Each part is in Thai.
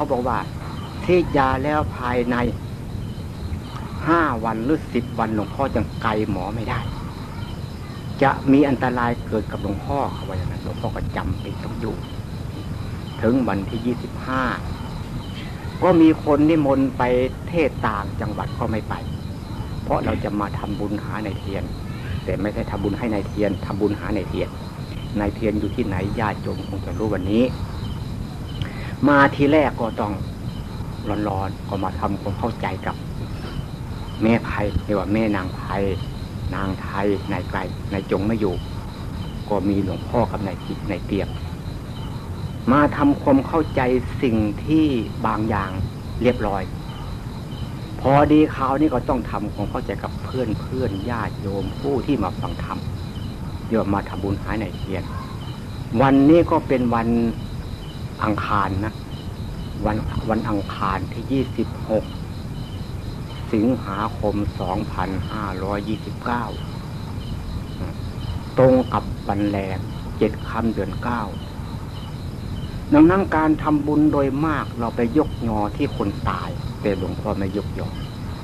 เขาบอกว่าที่ยาแล้วภายในห้าวันหรือสิบวันหลวงพ่อจังไกลหมอไม่ได้ จะมีอันตรายเกิดกับหลวงพ่อเขาว่าอย่างนั้นหลวงพ่อก็จำเป็นต้องอยู่ ถึงวันที่ยี่สิบห้าก็มีคนนิมนต์ไปเทศต่างจังหวัดก็ไม่ไป เพราะเราจะมาทำบุญหาในเทียน แต่ไม่ใช่ทำบุญให้ในเทียนทำบุญหาในเทียนในเทียนอยู่ที่ไหนญาติโยมคงจะรู้วันนี้ มาทีแรกก็ต้องร้อนๆก็มาทำความเข้าใจกับ แม่ไพเรียกว่าแม่นางไพนางไทยนายไกลนายจงไม่อยู่ ก็มีหลวงพ่อกับนายจิตนายเตียบมาทำความเข้าใจสิ่งที่บางอย่างเรียบร้อย พอดีคราวนี้ก็ต้องทำความเข้าใจกับเพื่อนเพื่อนญาติโยมผู้ที่มาฟังธรรมเดี๋ยวมาทำบุญหายในเทียน วันนี้ก็เป็นวัน อังคารนะ วันวันอังคารที่ยี่สิบหกสิงหาคมสองพันห้าร้อยยี่สิบเก้าตรงกับวันแรมเจ็ดคำเดือนเก้าดังนั้นการทำบุญโดยมากเราไปยกยอที่คนตาย แต่หลวงพ่อไม่ยกยอ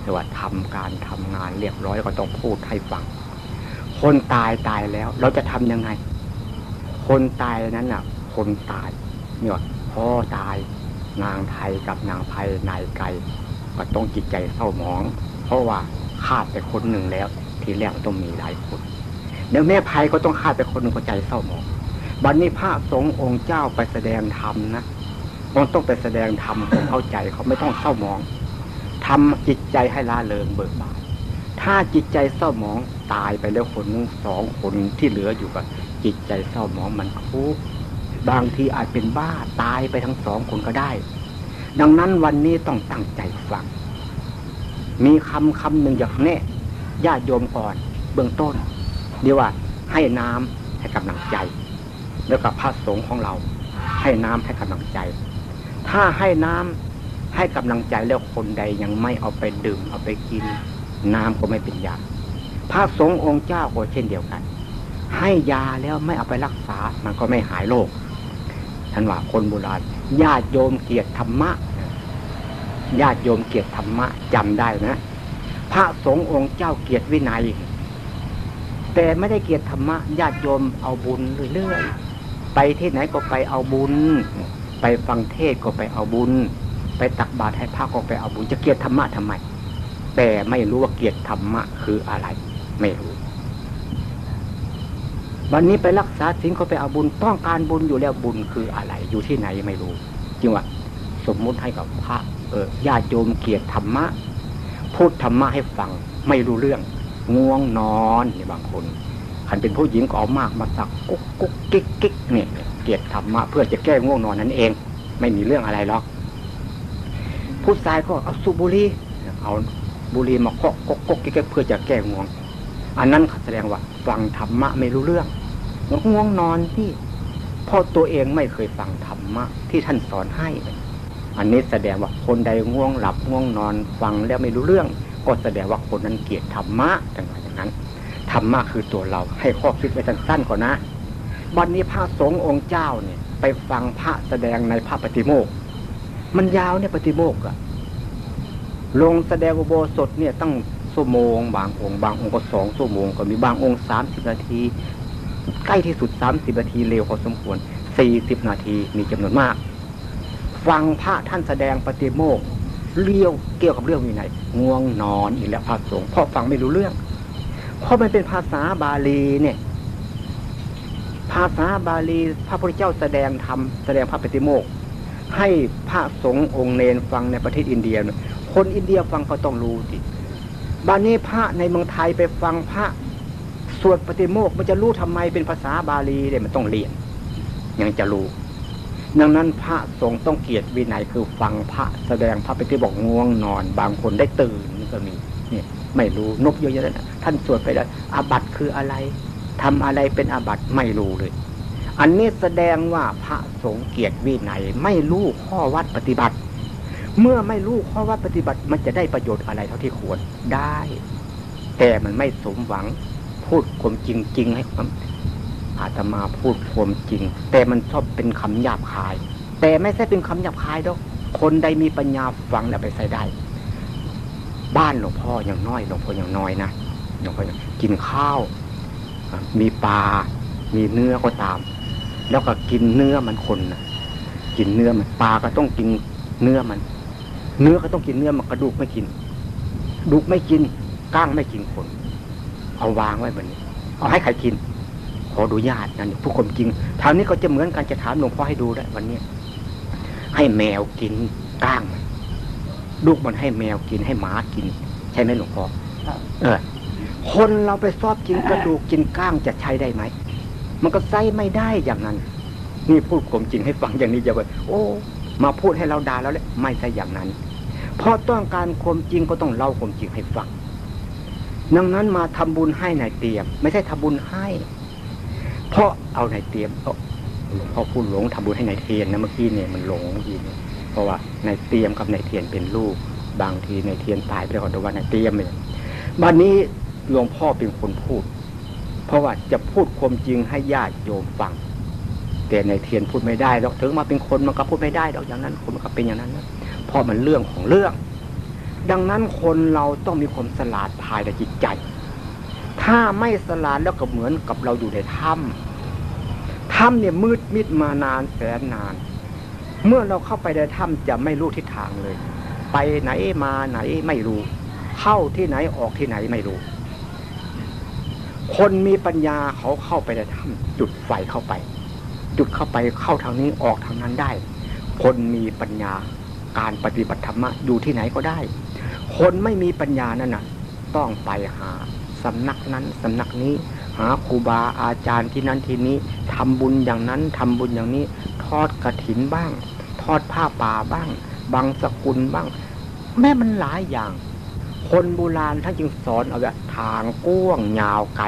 แต่ว่าทำการทำงานเรียบร้อยก็ต้องพูดให้ฟัง คนตายตายแล้ว เราจะทำยังไง คนตายนั้นน่ะ คนตาย เนี่ยพ่อตาย นางไทยกับนางไพนายไก่ก็ต้องจิตใจเศร้าหมอง เพราะว่าขาดไปคนหนึ่งแล้ว ทีแรกต้องมีหลายคนเดี๋ยวแม่ไพก็ต้องขาดไปคนหนึ่งก็ใจเศร้าหมองบัดนนี้พระสงฆ์องค์เจ้าไปแสดงธรรมนะมันต้องไปแสดงธรรมผมเข้าใจเขาไม่ต้องเศร้าหมองทำจิตใจให้ละเริงเบิกบานถ้าจิตใจเศร้าหมองตายไปแล้วคนนึงสองคนที่เหลืออยู่กับจิตใจเศร้าหมองมันทุก บางทีอาจเป็นบ้าตายไปทั้งสองคนก็ได้ ดังนั้นวันนี้ต้องตั้งใจฟัง มีคำคำหนึ่งอย่างแน่ญาติโยมก่อน เบื้องต้นเดียวว่า ให้น้ำให้กำลังใจ แล้วกับพระสงฆ์ของเรา ให้น้ำให้กำลังใจ ถ้าให้น้ำให้กำลังใจแล้วคนใดยังไม่เอาไปดื่ม เอาไปกิน น้ำก็ไม่เป็นยาพระสงฆ์องค์เจ้าก็เช่นเดียวกัน ให้ยาแล้วไม่เอาไปรักษา มันก็ไม่หายโรค ท่านว่าคนโบราณญาติโยมเกียรติธรรมะญาติโยมเกียรติธรรมะจำได้นะ พระสงฆ์องค์เจ้าเกียรติวินัย แต่ไม่ได้เกียรติธรรมะญาติโยมเอาบุญเรื่อยๆไปที่ไหนก็ไปเอาบุญ ไปฟังเทศก็ไปเอาบุญ ไปตักบาตรให้พระก็ไปเอาบุญจะเกียรติธรรมะทำไมแต่ไม่รู้ว่าเกียรติธรรมะคืออะไร ไม่รู้ วันนี้ไปรักษาสิ่งเขาไปเอาบุญต้องการบุญอยู่แล้วบุญคืออะไร อยู่ที่ไหนไม่รู้จริงว่าสมมุติให้กับพระเออญาติโยมเกียรติธรรมะ พูดธรรมะให้ฟังไม่รู้เรื่อง ง่วงนอนนี่บางคนขันเป็นผู้หญิงก็เอามากมาสักกุ๊กกุ๊กกิ๊กกิ๊กเนี่ยเกียรติธรรมะเพื่อจะแก้ง่วงนอนนั่นเอง ไม่มีเรื่องอะไรหรอกผู้ชายก็เอาสูบบุหรี่เอาบุหรี่มาเคาะกุ๊กกุ๊กกิ๊กเพื่อจะแก้ง่วง อันนั้นแสดงว่า ฟังธรรมะไม่รู้เรื่องง่วงนอนที่พ่อตัวเองไม่เคยฟังธรรมะที่ท่านสอนให้ อันนี้แสดงว่าคนใดง่วงหลับง่วงนอนฟังแล้วไม่รู้เรื่อง ก็แสดงว่าคนนั้นเกลียดธรรมะอย่างนั้นธรรมะคือตัวเราให้ข้อคิดไว้สั้นๆก่อนนะวันนี้พระสงฆ์องค์เจ้าเนี่ย ไปฟังพระแสดงในพระปฏิโมกมันยาวเนี่ยปฏิโมกอะลงแสดงอุโบสถเนี่ยตั้ง ชั่วโมง บางองค์ บางองค์ก็สองชั่วโมง ก็มีบางองค์สามสิบนาที ใกล้ที่สุดสามสิบนาทีเร็วพอสมควรสี่สิบนาทีมีจำนวนมาก ฟังพระท่านแสดงปฏิโมกเลี้ยวเกี่ยวกับเรื่องวินัยง่วงนอนอีกแล้วพระสงฆ์พราะฟังไม่รู้เรื่อง เพราะมันเป็นภาษาบาลีเนี่ย ภาษาบาลีพระพุทธเจ้าแสดงธรรมแสดงพระปฏิโมกให้พระสงฆ์องค์เนนฟังในประเทศอินเดีย คนอินเดียฟังเขาต้องรู้สิ บานี้พระในเมืองไทยไปฟังพระสวดปฏิโมกมันจะรู้ทำไมเป็นภาษาบาลีเนี่ยมันต้องเรียนยังจะรู้ ดังนั้นพระสงฆ์ต้องเกียรติวินัยคือฟังพระแสดงพระปฏิบอกง่วงนอน บางคนได้ตื่นก็มีเนี่ยไม่รู้นกเยอะๆนะท่านสวดไปแล้วอาบัตคืออะไรทำอะไรเป็นอาบัตไม่รู้เลย อันนี้แสดงว่าพระสงฆ์เกียรติวินัยไม่รู้ข้อวัดปฏิบัติ เมื่อไม่รู้ข้อวัดปฏิบัติมันจะได้ประโยชน์อะไรเท่าที่ควรได้ แต่มันไม่สมหวัง พูดความจริงจริงให้ความอาตมาพูดความจริง แต่มันชอบเป็นคำหยาบคาย แต่ไม่ใช่เป็นคำหยาบคายดอกคนใดมีปัญญาฟังแล้วไปใส่ได้ บ้านหลวงพ่ออย่างน้อยหลวงพ่ออย่างน้อยนะหลวงพ่อกินข้าว มีปลา มีเนื้อก็ตาม แล้วก็กินเนื้อมันคนนะกินเนื้อมันปลาก็ต้องกินเนื้อมัน เนื้อก็ต้องกินเนื้อมันกระดูกไม่กินดูกไม่กินก้างไม่กินคน เอาวางไว้บนนี้ เอาให้ใครกิน ขอดูญาตินั่นผู้คนจริงทางนี้ก็จะเหมือนกันจะถามหลวงพ่อให้ดูได้วันนี้ให้แมวกินก้างมันลูกมันให้แมวกินให้หมากิน ใช่ไหมหลวงพ่อเออ คนเราไปชอบกินกระดูกกินก้างจะใช้ได้ไหมมันก็ใช้ไม่ได้อย่างนั้น นี่พูดความจริงให้ฟังอย่างนี้จะไปโอ้ มาพูดให้เราด่าแล้วแหละไม่ใช่อย่างนั้น พอต้องการความจริงก็ต้องเล่าความจริงให้ฟัง ดังนั้นมาทำบุญให้ในเตียม ไม่ใช่ทำบุญให้ เพราะเอาในเตียมหลวงพ่อพูดหลงทำบุญให้ในเทียนนะเมื่อกี้เนี่ยมันหลงเมื่อกี้เนี่ยเพราะว่าในเตียมกับในเทียนเป็นลูก บางทีในเทียนตายไปแล้วก็ว่าในเตียมเนี่ยบันนี้หลวงพ่อเป็นคนพูด เพราะว่าจะพูดความจริงให้ญาติโยมฟังแต่ในเทียนพูดไม่ได้หรอกถึงมาเป็นคนมันก็พูดไม่ได้หรอกอย่างนั้นคนมันก็เป็นอย่างนั้นนะ ราะมันเรื่องของเรื่อง ดังนั้นคนเราต้องมีความสลาดภายในจิตใจ ถ้าไม่สลาดแล้วก็เหมือนกับเราอยู่ในถ้ำถ้ำเนี่ยมืดมิดมานานแสนนาน เมื่อเราเข้าไปในถ้ำจะไม่รู้ทิศทางเลย ไปไหนมาไหนไม่รู้ เข้าที่ไหนออกที่ไหนไม่รู้ คนมีปัญญาเขาเข้าไปในถ้ำจุดไฟเข้าไป จุดเข้าไปเข้าทางนี้ออกทางนั้นได้คนมีปัญญา การปฏิบัติธรรมะอยู่ที่ไหนก็ได้ คนไม่มีปัญญานั่นน่ะ ต้องไปหาสำนักนั้นสำนักนี้ หาครูบาอาจารย์ที่นั้นที่นี้ทำบุญอย่างนั้นทำบุญอย่างนี้ ทอดกระถินบ้าง ทอดผ้าป่าบ้าง บางสกุลบ้าง แม่มันหลายอย่าง คนโบราณท่านจึงสอนเอาแบบทางก้วงยาวไกล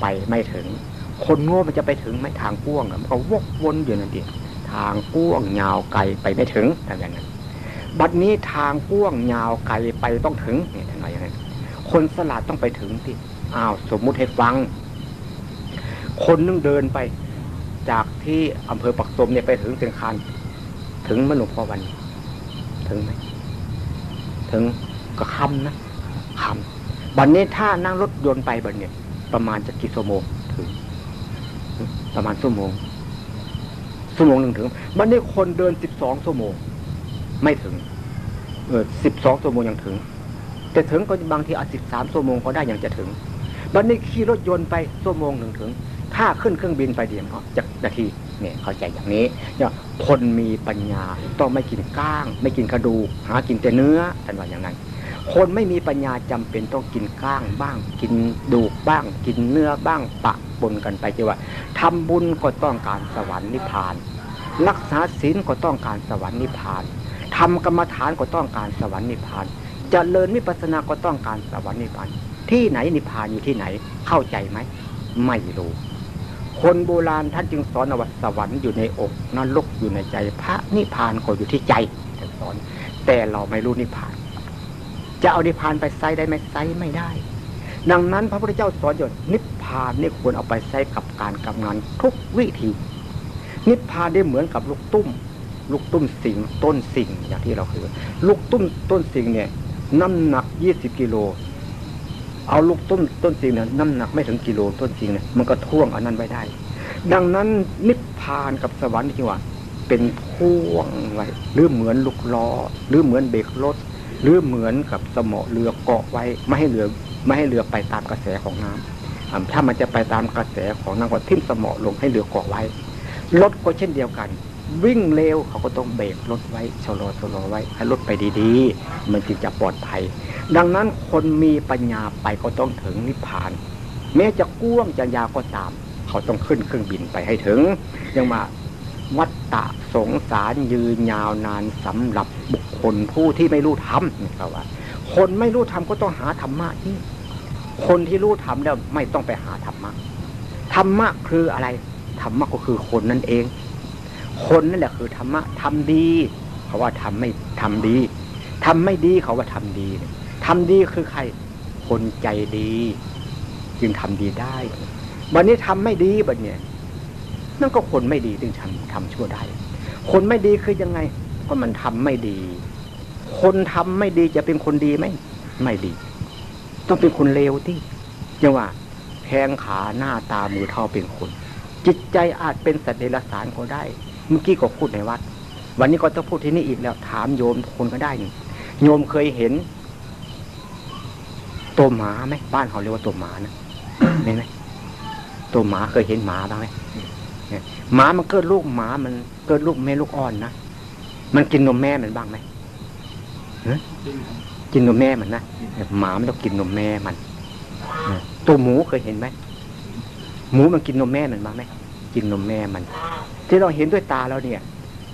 ไปไม่ถึง คนโง่มันจะไปถึงไหมทางก้วงมันก็วกวนอยู่นั่นเอง ทางก้วงยาวไกลไปไม่ถึงทำอย่างนั้น บัดนี้ทางก้วงยาวไกลไปต้องถึงเนี่ยทำไมอย่างนั้นคนสลาดต้องไปถึงที่อ้าวสมมุติให้ฟัง คนนึงเดินไป จากที่อำเภอปักสมเนี่ยไปถึงเสียงคานถึงมหลวงพ่อวัน ถึงไหมถึงก็คำนะคำบัดนนี้ถ้านั่งรถยนต์ไปบัดเนี่ยประมาณจะกี่ชั่วโมงถึง ประมาณชั่วโมง ชั่วโมงหนึ่งถึงบัดนี้คนเดินสิบสองชั่วโมง ไม่ถึง เออสิบสองชั่วโมงยังถึง แต่ถึงก็บางทีอาจสิบสามชั่วโมงก็ได้ยังจะถึงบัดนี้ขี่รถยนต์ไปชั่วโมงหนึ่งถึงถ้าขึ้นเครื่องบินไปเดียวเนาจากนาทีเนี่ยเข้าใจอย่างนี้เนี่ยคนมีปัญญาต้องไม่กินก้าง ไม่กินกระดูกหากินแต่เนื้อท่านว่าอย่างนั้น คนไม่มีปัญญาจำเป็นต้องกินก้างบ้าง กินดูกบ้าง กินเนื้อบ้างปะปนกันไปจีว่าทำบุญก็ต้องการสวรรค์นิพพาน รักษาศีลก็ต้องการสวรรค์นิพพานทำกรรมฐานก็ต้องการสวรรค์นิพพานจเจริญวิปัสสนาก็ต้องการสวรรค์นิพพาน ที่ไหนนิพพานอยู่ที่ไหนเข้าใจไหมไม่รู้คนโบราณท่านจึงสอนว่าสวรรค์อยู่ในอกนรกอยู่ในใจ พระนิพพานก็อยู่ที่ใจท่านสอน แต่เราไม่รู้นิพพาน จะเอานิพพานไปใส่ได้ไหมใส่ไม่ได้ ดังนั้นพระพุทธเจ้าสอนอยู่นิพพานนี่ควรเอาไปใช้กับการกับงานทุกวิธี นิพพานได้เหมือนกับลูกตุ้ม ลูกตุ้มสิงต้นสิงอย่างที่เราเคยลูกตุ้มต้นสิงเนี่ย น้ำหนักยี่สิบกิโลเอาลูกต้นต้นสิงเนี่ยน้ำหนักไม่ถึงกิโลต้นสิงเนี่ยมันก็ท่วงอันนั้นไว้ได้ ดังนั้นนิพพานกับสวรรค์ที่ว่าเป็นท่วงไว้หรือเหมือนลูกล้อหรือเหมือนเบรกรถ หรือเหมือนกับสมอเรือเกาะไว้ ไม่ให้เรือไม่ให้เรือไปตามกระแสของน้ำถ้ามันจะไปตามกระแสของน้ำก็ทิ่มสมอลงให้เรือเกาะไว้รถก็เช่นเดียวกัน วิ่งเร็วเขาก็ต้องเบรกรถไว้ชะลอชะลอไว้ให้รถไปดีๆ มันจึงจะปลอดภัย ดังนั้นคนมีปัญญาไปก็ต้องถึงนิพพาน แม้จะก้วงจะยาวก็ตาม เขาต้องขึ้นเครื่องบินไปให้ถึงยังมา วัตตะสงสารยืนยาวนานสำหรับบุคคลผู้ที่ไม่รู้ธรรมนี่ครับว่า คนไม่รู้ธรรมก็ต้องหาธรรมะที่คนที่รู้ธรรมแล้วไม่ต้องไปหาธรรมะธรรมะคืออะไรธรรมะก็คือคนนั่นเอง คนนั่นแหละคือธรรมะทำดีเขาว่าทำไม่ทำดีทำไม่ดีเขาว่าทำดีทำดีคือใคร คนใจดี จึงทำดีได้วันนี้ทำไม่ดีแบบเนี้ย นั่นก็คนไม่ดีจึงทำทำชั่วได้ คนไม่ดีคือยังไง ก็มันทำไม่ดี คนทำไม่ดีจะเป็นคนดีไหมไม่ดี ต้องเป็นคนเลวที่จังว่าแพงขาหน้าตามือเท่าเป็นคน จิตใจอาจเป็นสัตว์เดรัจฉานก็ได้ เมื่อกี้ก็พูดในวัด วันนี้ก็ต้องพูดที่นี่อีกแล้ว ถามโยมคนก็ได้นี่โยมเคยเห็นตัวหมาไหมบ้านเขาเรียกว่าตัวหมานะเห็นไหมตัวหมาเคยเห็นหมาบ้างไหม หมามันเกิดลูกหมามันเกิดลูกแม่ลูกอ่อนนะมันกินนมแม่มันบ้างไหมกินนมแม่มันนะหมามันต้องกินนมแม่มันตัวหมูเคยเห็นไหมหมูมันกินนมแม่มันบ้างไหมกินนมแม่มัน ที่เราเห็นด้วยตาแล้วเนี่ย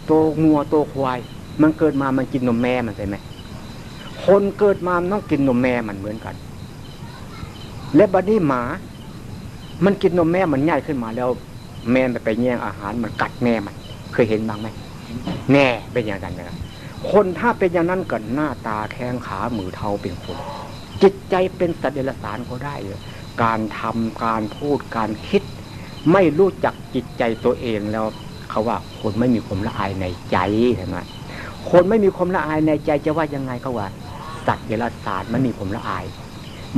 ตัวงัวตัวควาย มันเกิดมามันกินนมแม่มันใช่ไหมคนเกิดมามันต้องกินนมแม่มันเหมือนกัน และบัดนี้หมา มันกินนมแม่มันง่ายขึ้นมาแล้ว แม่ไปแย่งอาหารมันกัดแม่มัน เคยเห็นบ้างไหมแน่เป็นอย่างนั้นนะครับคนถ้าเป็นอย่างนั้นก็หน้าตาแข้งขามือเท้าเป็นคน จิตใจเป็นสัตว์เดรัจฉานก็ได้เลยการทำการพูดการคิด ไม่รู้จักจิตใจตัวเองแล้วเขาว่าคนไม่มีความละอายในใจใช่ไหมคนไม่มีความละอายในใจจะว่ายังไงเขาว่า สัตว์เดรัจฉานไม่มีความละอาย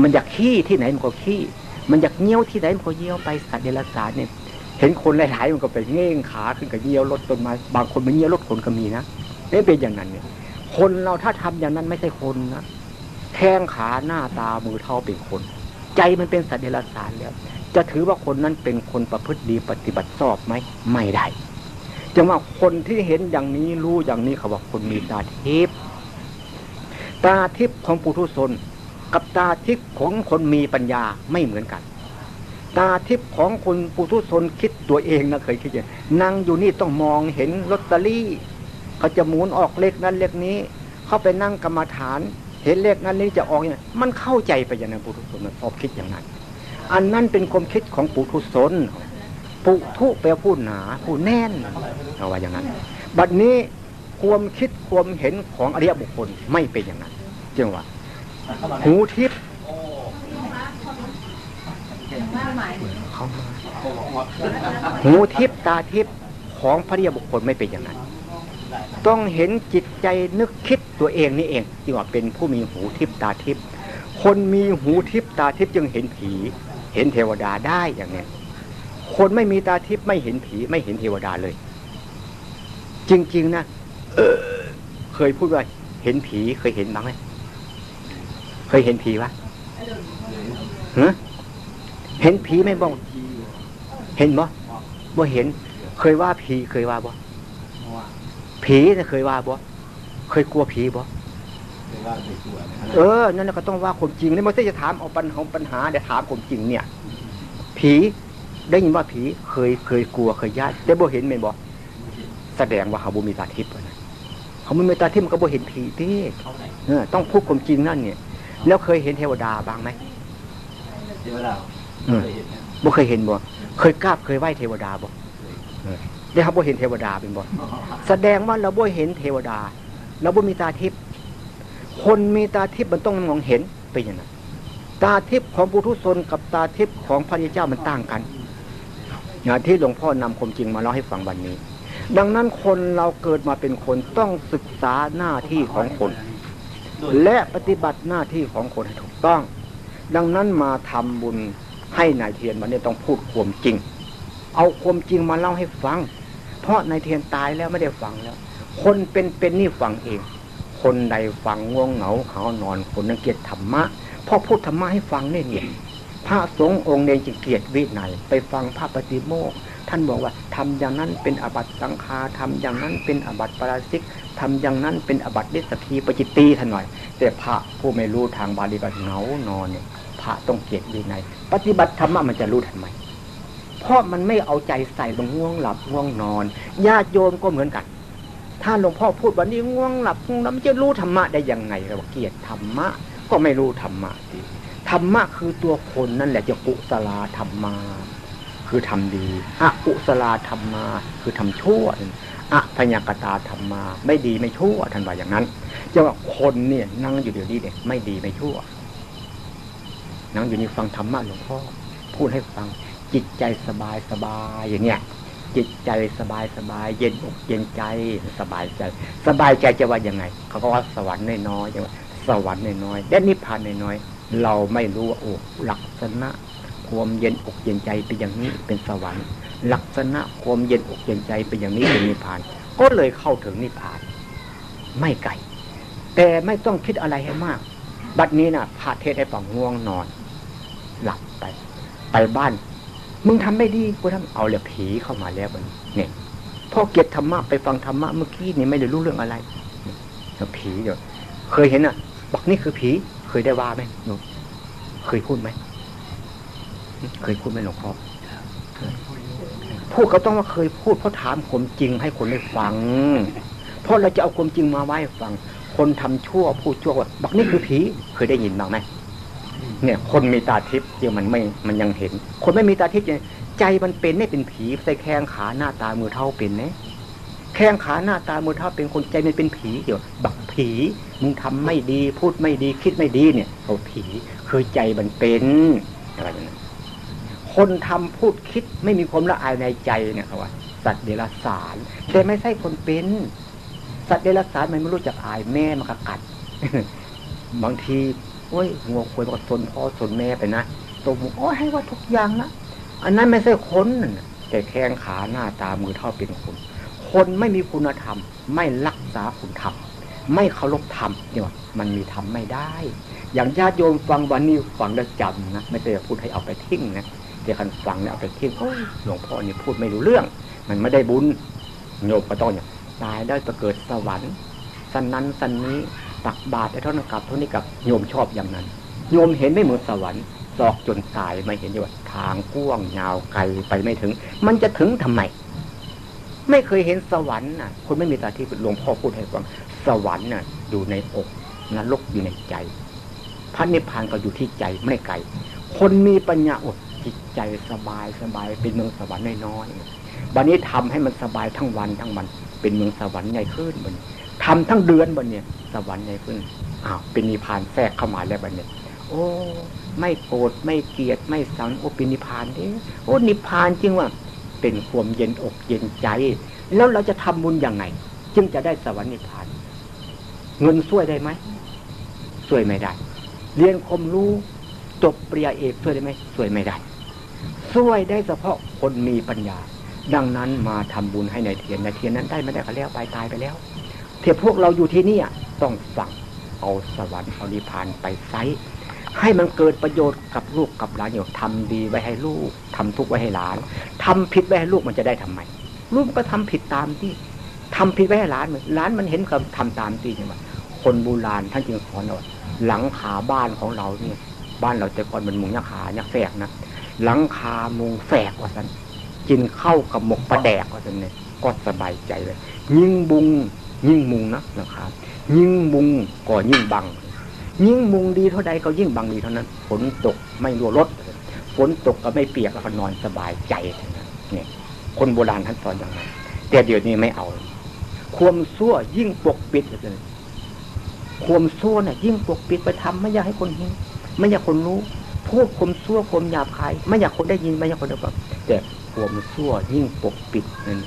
มันอยากขี้ที่ไหนมันก็ขี้ มันอยากเงี้ยวที่ไหนมันก็เงี้ยวไปสัตว์เดรัจฉานเนี่ย เห็นคนหลายๆมันก็ไปเง่งขาขึ้นกับเงี้ยวรถต้นไม้บางคนไม่เงี้ยวรถคนก็มีนะนี่เป็นอย่างนั้นเนี่ย คนเราถ้าทำอย่างนั้นไม่ใช่คนนะแข้งขาหน้าตามือเท้าเป็นคน ใจมันเป็นสัตว์เดรัจฉานแล้วจะถือว่าคนนั้นเป็นคนประพฤติดีปฏิบัติชอบไหมไม่ได้จังว่าคนที่เห็นอย่างนี้รู้อย่างนี้เขาบอกคนมีตาทิพย์ตาทิพย์ของปุถุชนกับตาทิพย์ของคนมีปัญญาไม่เหมือนกัน ตาทิพย์ของคนปุถุชนคิดตัวเองนะเคยคิดอย่างนั่งอยู่นี่ต้องมองเห็นลอตเตอรี่เขาจะหมุนออกเลขนั้นเลขนี้ เข้าไปนั่งกรรมฐาน เห็นเลขนั้นนี้จะออกอย่างมันเข้าใจไปอย่างนั้นปุถุชนมันชอบคิดอย่างนั้น อันนั้นเป็นความคิดของปุถุชนปุถุแปลผู้หนาผู้แน่นเอาไว่าอย่างนั้น บัดนี้ความคิดความเห็นของอริยบุคคลไม่เป็นอย่างนั้นจึงว่าหูทิพ ย์หูทิพตาทิพของพระริยบุคคลไม่เป็นอย่างนั้น ต้องเห็นจิตใจนึกคิดตัวเองนี่เองที่ว่าเป็นผู้มีหูทิพตาทิพคนมีหูทิพตาทิพจึงเห็นผี เห็นเทวดาได้อย่างนี้คนไม่มีตาทิพไม่เห็นผีไม่เห็นเทวดาเลย จริง ๆนะเคยพูดว่าเห็นผีเคยเห็นบ้างไหมเคยเห็นผีวะเห็นผีไหมบ้าง เห็นบ่บ่เห็น เคยว่าผีเคยว่าบ่ผีจะเคยว่าบ่เคยกลัวผีบ่เออ นั่นก็ต้องว่าความจริงนี่ไม่ใช่จะถามเอาปัญหาปัญหาเดี๋ยวถามความจริงเนี่ย ผีได้ยินว่าผีเคยเคยกลัวเคยญาติแต่บ่เห็นไหมบ่แสดงว่าเขาบุมีตาทิพย์นะเขาไม่มีตาทิพย์มันก็บ่เห็นผีที่ต้องพูดความจริงนั่นเนี่ย แล้วเคยเห็นเทวดาบ้างไหมเทวดาบ่เคยเห็นบ่ เคยกราบเคยไหว้เทวดาบ่ได้ครับบ่เห็นเทวดาเป็นบ่แสดงว่าเราบ่เห็นเทวดา เราบ่มีตาทิพย์คนมีตาทิพย์มันต้องมองเห็นเป็นอย่างนั้นตาทิพย์ของปุถุชนกับตาทิพย์ของพระเจ้ามันต่างกันอย่างที่หลวงพ่อนำความจริงมาเล่าให้ฟังวันนี้ ดังนั้นคนเราเกิดมาเป็นคนต้องศึกษาหน้าที่ของคน และปฏิบัติหน้าที่ของคนให้ถูกต้อง ดังนั้นมาทำบุญ ให้นายเทียนวันนี้ต้องพูดความจริง เอาความจริงมาเล่าให้ฟัง เพราะนายเทียนตายแล้วไม่ได้ฟังแล้ว คนเป็นเป็นนี่ฟังเอง คนใดฟังง่วงเหงาหานอนคนนังเกียจธรรมะพ่อพูดธรรมะให้ฟังเนี่ยเนี่ยพระสงฆ์องค์เนจิเกียรติวิไนไปฟังพระปฏิโมกท่านบอกว่าทำอย่างนั้นเป็นอบัตสังฆาทำอย่างนั้นเป็นอบัตปราชิกทำอย่างนั้นเป็นอบัตดิสกีปจิตตีท่านหน่อย แต่พระผู้ไม่รู้ทางบาลีก็เหงานอนเนี่ย พระต้องเกียรติวิไนปฏิบัติธรรมะมันจะรู้ทันไหมเพราะมันไม่เอาใจใส่บางง่วงหลับง่วงนอนญาติโยมก็เหมือนกัน ถ้าหลวงพ่อพูดวันนี้ง่วงหลับง่วงนอนมันจะรู้ธรรมะได้ยังไงเราเกียรติธรรมะ ก็ไม่รู้ธรรมะสิธรรมะคือตัวคนนั่นแหละจะกุศลาธรรมา คือทำดีอะกุศลาธรรมา คือทำชั่วอะพยากตาธรรมา ไม่ดีไม่ชั่วท่านว่าอย่างนั้นจะว่าคนเนี่ยนั่งอยู่เดี๋ยวนี้เนี่ยไม่ดีไม่ชั่ว นั่งอยู่นี่ฟังธรรมะหลวงพ่อพูดให้ฟัง จิตใจสบายสบายอย่างเนี้ยจิตใจสบายสบาย เย็นอกเย็นใจสบายใจ สบายใจจะว่ายังไง เขาก็ว่าสวรรค์น้อยๆจะว่าสวรรค์น้อยๆและนิพพานน้อยๆเราไม่รู้ว่าโอ้ลักษณะความเย็นอกเย็นใจเป็นอย่างนี้เป็นสวรรค์ ลักษณะความเย็นอกเย็นใจเป็นอย่างนี้เป็นนิพพาน ก็เลยเข้าถึงนิพพาน ไม่ไกลแต่ไม่ต้องคิดอะไรให้มาก บัดนี้นะ่ะพระเทศให้ฟังง่วงนอน หลับไป ไปบ้าน มึงทำไม่ดีกูทำเอาเลยผีเข้ามาแล้วมันเนี่ยพ่อเกียรติธรรมะไปฟังธรรมะเมื่อกี้นี่ไม่ได้รู้เรื่องอะไรเนี่ยผีเดี๋ยวเคยเห็นอะบักนี่คือผี เคยได้ว่าไหมหนูเคยพูดไหมเคยพูดไหมหลวงพ่อพูดก็ต้องว่าเคยพูดเพราะถามความจริงให้คนได้ฟัง เพราะเราจะเอาความจริงมาไว้ฟัง คนทำชั่วพูดชั่วว่าบักนี่คือผี เคยได้ยินบ้างไหม เนี่ย คนมีตาทิพย์เดียวมันไม่มันยังเห็น คนไม่มีตาทิพย์เนี่ยใจมันเป็นไม่เป็นผีใส่แข้งขาหน้าตามือเท่าเป็นเนี่ยแข้งขาหน้าตามือเท่าเป็นคนใจมันเป็นผีเดี๋ยวบักผีมึงทำไม่ดีพูดไม่ดีคิดไม่ดีเนี่ยเขาผีคือใจมันเป็นอะไรอย่างนั้นคนทำพูดคิดไม่มีความละอายในใจเนี่ยเขาว่าสัตว์เดรัจฉานแต่ไม่ใช่คนเป็น สัตว์เดรัจฉานมันไม่รู้จักอายแม่มันก็กัดบางที โอ้ยงัวควายมันก็สนพ่อสนแม่ไปนะตัวหมูโอ้ให้ว่าทุกอย่างนะอันนั้นไม่ใช่คนแต่แข้งขาหน้าตามือเท่าเป็นคน คนไม่มีคุณธรรม ไม่รักษาคุณธรรม ไม่เคารพธรรมเนี่ยมันมีธรรมไม่ได้ อย่างญาติโยมฟังวันนี้ฟังแล้วจำนะไม่ได้พูดให้เอาไปทิ้งนะแต่คันฟังเนี่ยเอาไปทิ้งโอ้ยหลวงพ่อนี่พูดไม่รู้เรื่อง มันไม่ได้บุญโยมก็ต้องเนี่ยตายได้ไปเกิดสวรรค์สันนั้นสันนี้ ตักบาตรไอ้เท่านั้นกับเท่านี้กับโยมชอบอย่างนั้นโยมเห็นไม่เหมือนสวรรค์ซอกจนตายไม่เห็นว่าทางกว้างยาวไกลไปไม่ถึง มันจะถึงทำไม ไม่เคยเห็นสวรรค์น่ะ คนไม่มีตาที่หลวงพ่อพูดให้ฟังสวรรค์น่ะ อยู่ในอกนรกอยู่ในใจ พระนิพพานก็อยู่ที่ใจไม่ไกล คนมีปัญญาอดจิตใจสบายสบายเป็นเมืองสวรรค์น้อยๆบันนี้ทำให้มันสบายทั้งวันทั้งวันเป็นเมืองสวรรค์ใหญ่ขึ้นบัน ทำทั้งเดือนบันเนี่ยสวรรค์ใหญ่ขึ้นอ้าวเป็นนิพพานแทรกเข้ามาแล้วบันเนี่ยโอ้ไม่โกรธไม่เกลียดไม่สังโอเป็นนิพพานเด้โอ้นิพพานจริงว่า เป็นความเย็นอกเย็นใจ แล้วเราจะทำบุญยังไง จึงจะได้สวรรค์นิพพาน เงินช่วยได้ไหมช่วยไม่ได้ เรียนความรู้จบปริญญาเอกช่วยได้ไหมช่วยไม่ได้ช่วยได้เฉพาะคนมีปัญญา ดังนั้นมาทำบุญให้ในเทียนในเทียนนั้นได้ไม่ได้ก็แล้วไปตายไปแล้ว เทียพวกเราอยู่ที่นี่ต้องฝังเอาสวรรค์เอานิพพานไปไซให้มันเกิดประโยชน์กับลูกกับหลานอยู่ทำดีไว้ให้ลูกทำทุกไว้ให้หลานทำผิดไว้ให้ลูกมันจะได้ทำไมลูกก็ทำผิดตามที่ทำผิดไว้ให้หลานเหมือนหลานมันเห็นกับทำตามที่ใช่ไหมคนโบราณท่านจึงสอนว่าหลังคาบ้านของเราเนี่ย บ้านเราแต่ก่อนมันมุงยักขายักแฝกนะหลังคามุงแฝกว่าสันกินเข้ากับหมกปลาแดกว่าสันเนี่ยก็สบายใจเลย ยิ่งบุง ยิ่งมุงนะนะครับ ยิ่งมุงก็ยิ่งบัง ยิ่งมุงดีเท่าใดก็ยิ่งบังดีเท่านั้นฝนตกไม่รั่วรถฝนตกก็ไม่เปียกแล้วก็นอนสบายใจเนี่ย คนโบราณท่านสอนอย่างนั้นแต่เดี๋ยวนี้ไม่เอา ความซั่วยิ่งปกปิดเลยความซั่วเนี่ยยิ่งปกปิดไปทำไม่อยากให้คนเห็นไม่อยากคนรู้พูดความซั่วความหยาบคายไม่อยากคนได้ยินไม่อยากคนได้ฟังแต่ความซั่วยิ่งปกปิดนั่น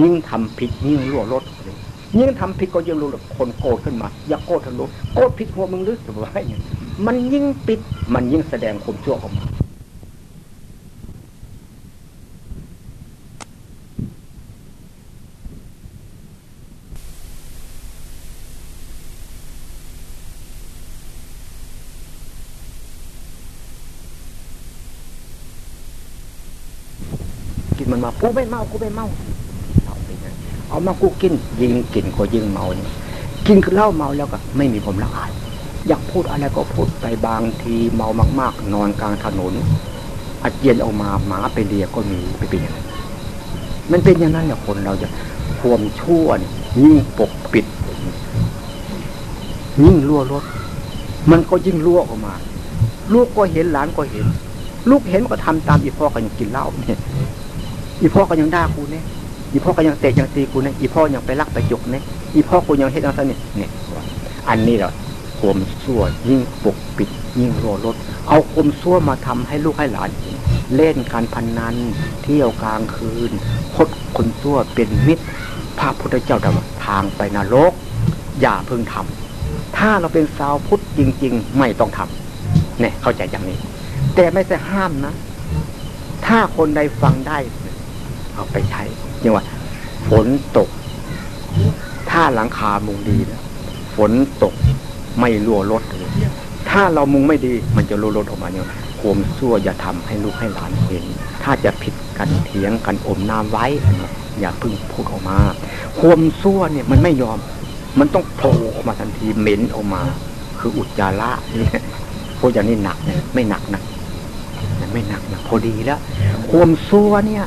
ยิ่งทำผิดยิ่งรั่วรถเลย ยิ่งทำผิดก็ยิ่งรู้คนโกรธขึ้นมา อย่าโกรธทะลุโกรธผิดหัวมึงหรือจะว่าอย่างมันยิ่งปิด มันยิ่งแสดงความชั่วออกมากินมันมากูไม่เมากูไม่เมา เอามากูกิน ยิงกินก็ยิงเมาเนี่ยกินเหล้าเมาแล้วก็ไม่มีผมละอายอยากพูดอะไรก็พูดไปบางทีเมามาก ๆ นอนกลางถนนอาเจียนออกมาหมาไปเลียก็มีไปเป็นอย่างนั้นมันเป็นอย่างนั้นเนี่ยคนเราจะความชั่วยิ่งปกปิด ยิ่งรั่วรถมันก็ยิ่งรั่วออกมา ลูกก็เห็นหลานก็เห็น ลูกเห็นก็ทำตามอีพ่อก็ยังกินเหล้าเนี่ยอีพ่อก็ยังด่ากูเนี่ย อีพ่อก็ยังเตะยังตีกูเนี่ยอีพ่อยังไปลักไปจุกเนี่ยอีพ่อกูยังเฮ็ดอะไรเนี่ยเนี่ยอันนี้เหรอข่มซั่วยิ่งปกปิด ยิ่งรัวรถเอาข่มซั่วมาทำให้ลูกให้หลานเล่นการพนนันเที่ยวกลางคืนคดคนชั่วเป็นมิตรพระพุทธเจ้าดำทางไปนรก อย่าเพิ่งทำถ้าเราเป็นสาวพุทธจริง ๆ ไม่ต้องทำเนี่ยเข้าใจอย่างนี้ แต่ไม่ใช่ห้ามนะ ถ้าคนใดฟังได้ เอาไปใช้ ยังว่าฝนตก ถ้าหลังคามุงดีแล้วฝนตกไม่รั่วรถเลยถ้าเรามุงไม่ดี มันจะรั่วรถออกมาเนี่ยโคมซั่วอย่าทำให้ลูกให้หลานเห็น ถ้าจะผิดกันเถียงกันอมน้ำไว้ อย่าเพิ่งพูดออกมาโคมซั่วเนี่ยมันไม่ยอม มันต้องโผล่ออกมาทันทีเหม็นออกมา คืออุจจาระนี่พูดอย่างนี้หนักเนี่ยไม่หนักนะ มันไม่หนักนะพอดีแล้วความซัวเนี่ย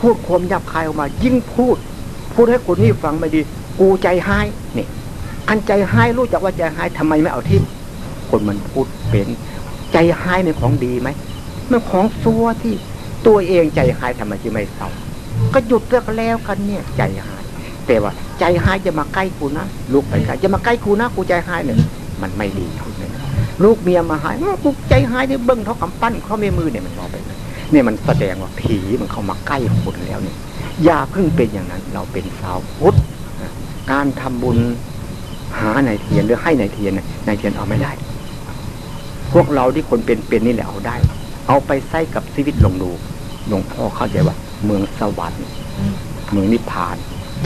พูดความหยาบคายออกมา ยิ่งพูด พูดให้คนนี้ฟังไม่ดี กูใจหายนี่อันใจหายรู้จักว่าใจหายทำไมไม่เอาที่ คนมันพูดเป็น ใจหายเป็นของดีไหมมันของซัวที่ตัวเองใจหายทำไมจึงไม่เศร้าก็หยุดเลิกแล้วกันเนี่ยใจหาย แต่ว่า ใจหายจะมาใกล้กูนะลูกไปใกล้จะมาใกล้กูนะกูใจหายเนี่ยมันไม่ดีคุณเนี่ย ลูกเมียมาหายกูใจหายเนี่ยเบิ้งเขากำปั้นเขาไม่มือเนี่ยมันรอไปเนี่ยมันแสดงว่าผีมันเข้ามาใกล้คนแล้วเนี่ยอย่าเพิ่งเป็นอย่างนั้น เราเป็นสาวพุทธการทำบุญหาในเทียนหรือให้ในเทียนในเทียนเอาไม่ได้ พวกเราที่คนเป็นเป็นนี่แหละเอาได้ เอาไปใส่กับชีวิตลงดูหลวงพ่อเข้าใจว่า เมืองสวรรค์เมืองนิพพาน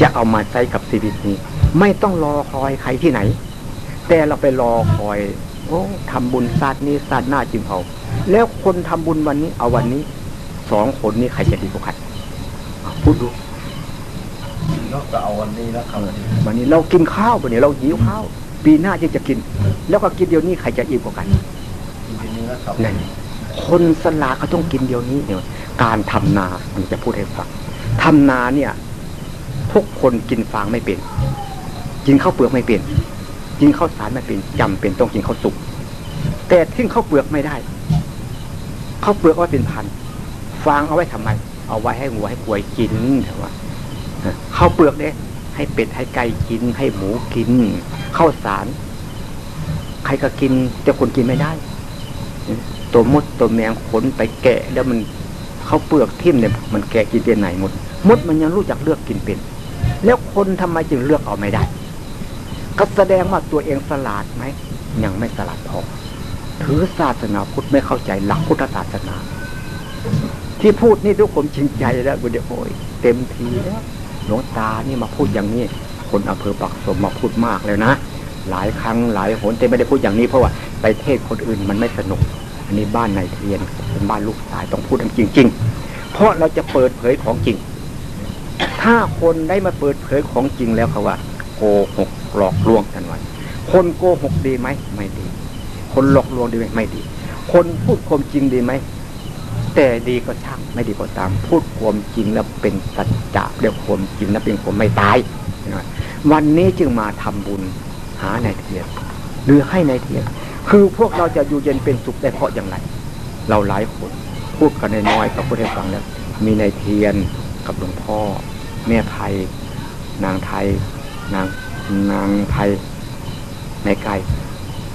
จะเอามาใช้กับชีวิตนี้ ไม่ต้องรอคอยใครที่ไหน แต่เราไปรอคอย โอ้ทำบุญศาสตร์นี้ศาสตร์หน้าจิมเขาแล้วคนทำบุญวันนี้ เอาวันนี้สองคนนี้ใครจะดีกว่ากันพูดดูนอกจากเอาวันนี้แล้วครับวันนี้เรากินข้าววันนี้เราหิวข้าวปีหน้าจะจะกิน แล้วก็กินเดียวนี้ใครจะอิ่มกว่ากันทีนี้แล้วครับนั่นคนสลาเขาต้องกินเดียวนี้เนี่ย การทำนามันจะพูดให้ฟังทำนาเนี่ยทุกคนกินฟางไม่เป็น กินข้าวเปลือกไม่เป็น กินข้าวสารไม่เป็นจำเป็นต้องกินข้าวสุก แต่ทิ้งข้าวเปลือกไม่ได้ข้าวเปลือกเอาไว้เป็นพันฟางเอาไว้ทำไม เอาไว้ให้งัวให้ควยกินแต่ว่าข้าวเปลือกเนี่ยให้เป็ดให้ไก่กิน ให้หมูกินข้าวสาร ใครก็กินแต่คนกินไม่ได้ ตัวมดตัวแมงขนไปแกะ แล้วมันเขาเปลือกทิ่มเนี่ยมันแกะกินเป็นไหนหมดมดมันยังรู้จักเลือกกินเป็น แล้วคนทำไมจึงเลือกเอาไม่ได้ ก็แสดงว่าตัวเองสลาดไหมยังไม่สลาดพอถือศาสนาพุทธไม่เข้าใจหลักพุทธศาสนา ที่พูดนี่ทุกคนจริงใจแล้วบุเดียวโอ้ยเต็มทีแล้วหลวงตานี่มาพูดอย่างนี้ คนอำเภอปักสมมาพูดมากแล้วนะหลายครั้งหลายหนแต่ไม่ได้พูดอย่างนี้เพราะว่าไปเทศคนอื่นมันไม่สนุก อันนี้บ้านนายเทียนเป็นบ้านลูกชายต้องพูดจริงจริงเพราะเราจะเปิดเผยของจริง ถ้าคนได้มาเปิดเผยของจริงแล้วเขาว่าโกหก หลอกลวงกันไว้คนโกหกดีไหมไม่ดี คนหลอกลวงดีไหมไม่ดี คนพูดความจริงดีไหมแต่ดีก็ช่างไม่ดีก็ตาม พูดความจริงแล้วเป็นสัจจะเรียกความจริงแล้วเป็นความไม่ตายวันนี้จึงมาทำบุญหาในเทียนหรือให้ในเทียนคือพวกเราจะอยู่เย็นเป็นสุขได้เพราะอย่างไร เราหลายคนพูดกันน้อยๆก็พูดให้ฟังแล้วมีในเทียนกับหลวงพ่อ แม่ไทยนางไทย นาง นางไทยในไกล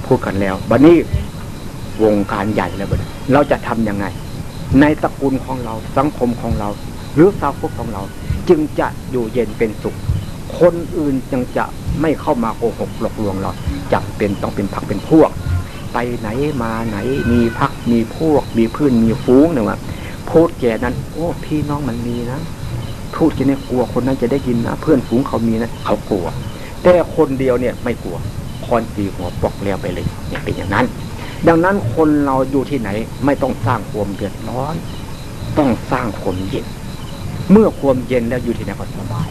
พูดกันแล้วบัดนี้วงการใหญ่แล้วบัดเราจะทํำยังไง ในตระกูลของเราสังคมของเรา หรือสาวกของเรา จึงจะอยู่เย็นเป็นสุข คนอื่นจึงจะไม่เข้ามาโกหกหลอกลวงเราจำเป็นต้องเป็นพักเป็นพวก ไปไหนมาไหนมีพักมีพวก มีเพื่อนมีฟูงเนี่ยว่าพูดแก่นั้น โอ้พี่น้องมันมีนะพูดแค่นี้กลัวคนนั้นจะได้ยินนะเพื่อนฝูงเขามีนะเขากลัว แต่คนเดียวเนี่ยไม่กลัวคอนตีหัวปอกเลี้ยวไปเลยเนี่ยเป็นอย่างนั้น ดังนั้นคนเราอยู่ที่ไหนไม่ต้องสร้างความเดือดร้อน ต้องสร้างความเย็น เมื่อความเย็นแล้วอยู่ที่ไหนก็สบาย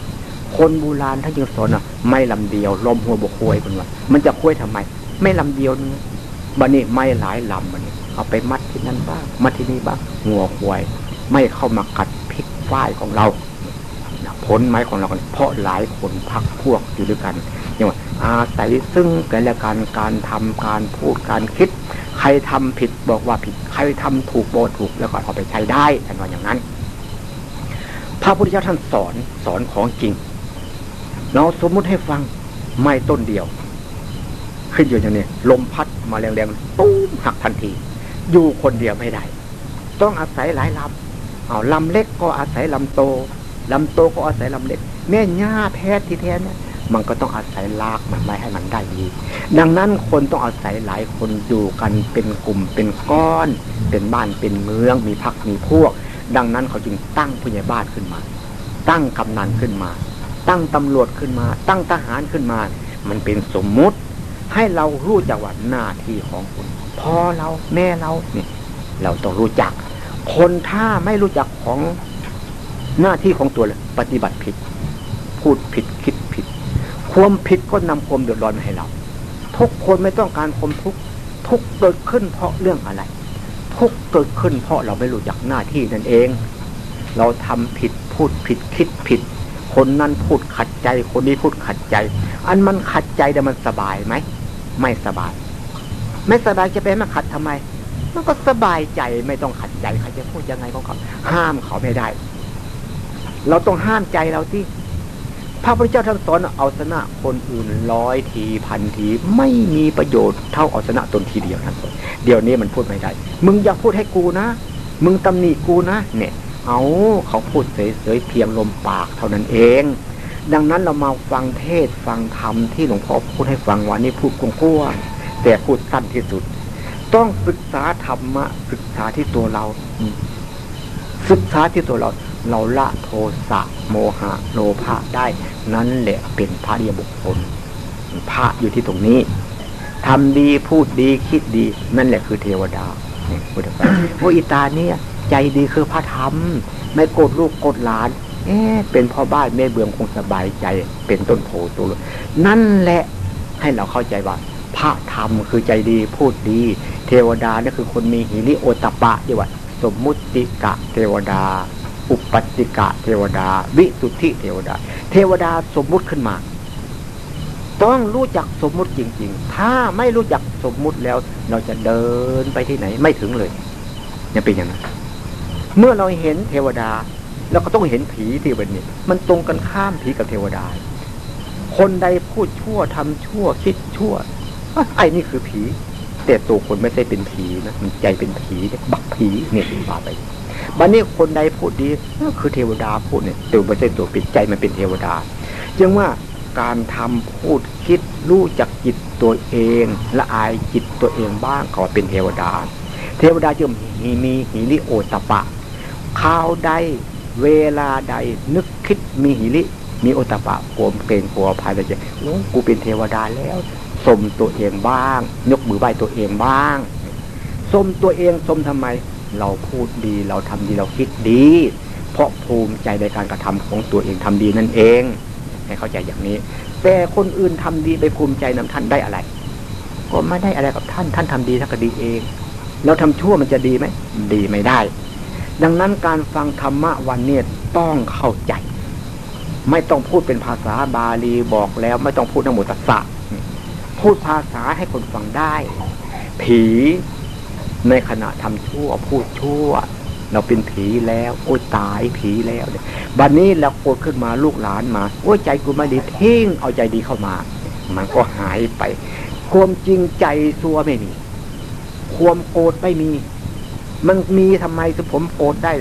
คนโบราณท่านยังสอนอะไม่ลำเดียวลมหัวบกควยเป็นว่ามันจะควยทำไม ไม่ลำเดียวนึงบันนี้ไม่หลายลำบันนี้เอาไปมัดที่นั่นบ้างมัดที่นี่บ้างหัวควยไม่เข้ามากัดพริกฝ้ายของเรา ผลไม้ของเราเพราะหลายคนพักพวกอยู่ด้วยกันอย่างว่าอาศัยซึ่งกันและการการทำการพูดการคิด ใครทำผิดบอกว่าผิด ใครทำถูกบอกถูกแล้วก็เอาไปใช้ได้ท่านว่าอย่างนั้น พระพุทธเจ้าท่านสอนสอนของจริง เราสมมุติให้ฟังไม่ต้นเดียว ขึ้นอยู่อย่างนี้ลมพัดมาแรงๆตู้มหักทันที อยู่คนเดียวไม่ได้ ต้องอาศัยหลายลำเอาลำเล็กก็อาศัยลำโต ลำโตก็อาศัยลำเล็ก แม่หญ้าแพทย์ที่แท้เนี่ยมันก็ต้องอาศัยลากมันไว้ให้มันได้ดี ดังนั้นคนต้องอาศัยหลายคนอยู่กันเป็นกลุ่มเป็นก้อน เป็นบ้านเป็นเมือง มีพักมีพวก ดังนั้นเขาจึงตั้งผู้ใหญ่บ้านขึ้นมา ตั้งกำนันขึ้นมา ตั้งตำรวจขึ้นมา ตั้งทหารขึ้นมา มันเป็นสมมุติ ให้เรารู้จักว่าหน้าที่ของคุณพ่อเราแม่เราเนี่ยเราต้องรู้จัก คนถ้าไม่รู้จักของ หน้าที่ของตัวเลยปฏิบัติผิด พูดผิดคิดผิด ความผิดก็นำความเดือดร้อนมาให้เรา ทุกคนไม่ต้องการความทุกข์ทุกเกิดขึ้นเพราะเรื่องอะไร ทุกเกิดขึ้นเพราะเราไม่รู้จักหน้าที่นั่นเอง เราทำผิดพูดผิดคิดผิด คนนั้นพูดขัดใจ คนนี้พูดขัดใจ อันมันขัดใจแต่มันสบายไหมไม่สบาย ไม่สบายจะไปมาขัดทำไมมันก็สบายใจไม่ต้องขัดใจใครจะพูดยังไงก็เขาห้ามเขาไม่ได้ เราต้องห้ามใจเราที่พระพุทธเจ้าท่านสอนเอาชนะคนอื่นร้อยทีพันทีไม่มีประโยชน์เท่าเอาชนะตนทีเดียวท่านสอนเดี๋ยวนี้มันพูดไม่ได้มึงอย่าพูดให้กูนะ มึงตำหนิกูนะเนี่ย เอาเขาพูดเฉยๆเพียงลมปากเท่านั้นเอง ดังนั้นเรามาฟังเทศฟังธรรมที่หลวงพ่อพูดให้ฟังวันนี้พูดกว้างๆแต่พูดสั้นที่สุด ต้องศึกษาธรรมะศึกษาที่ตัวเรา ศึกษาที่ตัวเรา เราละโทสะโมหะโลภะได้ นั่นแหละเป็นพระเดียบุคคลพระอยู่ที่ตรงนี้ทำดีพูดดีคิดดี นั่นแหละคือเทวดาเนี่ยพุทธเจ้าโอ้อิตาเนี่ย ใจดีคือพระธรรม ไม่โกรธลูกโกรธหลาน เอ๊เป็นพ่อบ้านแม่เบืองคงสบายใจ เป็นต้นโพตัวนั่นแหละให้เราเข้าใจว่าพระธรรมคือใจดีพูดดี เทวดานี่คือคนมีหิริโอตปะที่ว่าสมมุติกะเทวดา ปติกะเทวดา วิสุทธิเทวดา เทวดาสมมุติขึ้นมา ต้องรู้จักสมมุติจริง ๆ ถ้าไม่รู้จักสมมุติแล้ว เราจะเดินไปที่ไหนไม่ถึงเลยจะเป็นอย่างนั้นเมื่อเราเห็นเทวดาเราก็ต้องเห็นผีที่วันนี้มันตรงกันข้ามผีกับเทวดา คนใดพูดชั่วทำชั่วคิดชั่วไอ้นี่คือผี แต่ตัวคนไม่ใช่เป็นผีนะมันใจเป็นผีบักผีเนี่ยถึงว่าไป บันนี้คนใดพูดดีคือเทวดาพูดเนี่ยตัวไม่ใช่ตัวปิดใจมันเป็นเทวดา จึงว่าการทำพูดคิดรู้จักจิตตัวเองละอายจิตตัวเองบ้างก็เป็นเทวดา เทวดาจึงมีมีหิริโอตปะข้าวใดเวลาใดนึกคิดมีหิริมีโอตปะโกมเกรงกลัวภายในใจโอ้กูเป็นเทวดาแล้วสมตัวเองบ้าง ยกมือไหว้ตัวเองบ้างสมตัวเองสมทำไม เราพูดดี เราทำดีเราคิดดี เพราะภูมิใจในการกระทำของตัวเองทำดีนั่นเองให้เข้าใจอย่างนี้ แต่คนอื่นทำดีไปภูมิใจนำท่านได้อะไร ก็ไม่ได้อะไรกับท่าน ท่านทำดีท่านก็ดีเอง เราทำชั่วมันจะดีไหมดีไม่ได้ ดังนั้นการฟังธรรมะวันนี้ต้องเข้าใจ ไม่ต้องพูดเป็นภาษาบาลีบอกแล้ว ไม่ต้องพูดนโมตัสสะพูดภาษาให้คนฟังได้ ผี ในขณะทำชั่วพูดชั่ว เราเป็นผีแล้วโอ้ยตายผีแล้วบัดนนี้เราโกรธขึ้นมาลูกหลานมาโอ้ใจกูไม่ดีทิ้งเอาใจดีเข้ามา มันก็หายไป ความจริงใจซัวไม่มี ความโกรธไม่มี มันมีทำไมถึงผมโกรธได้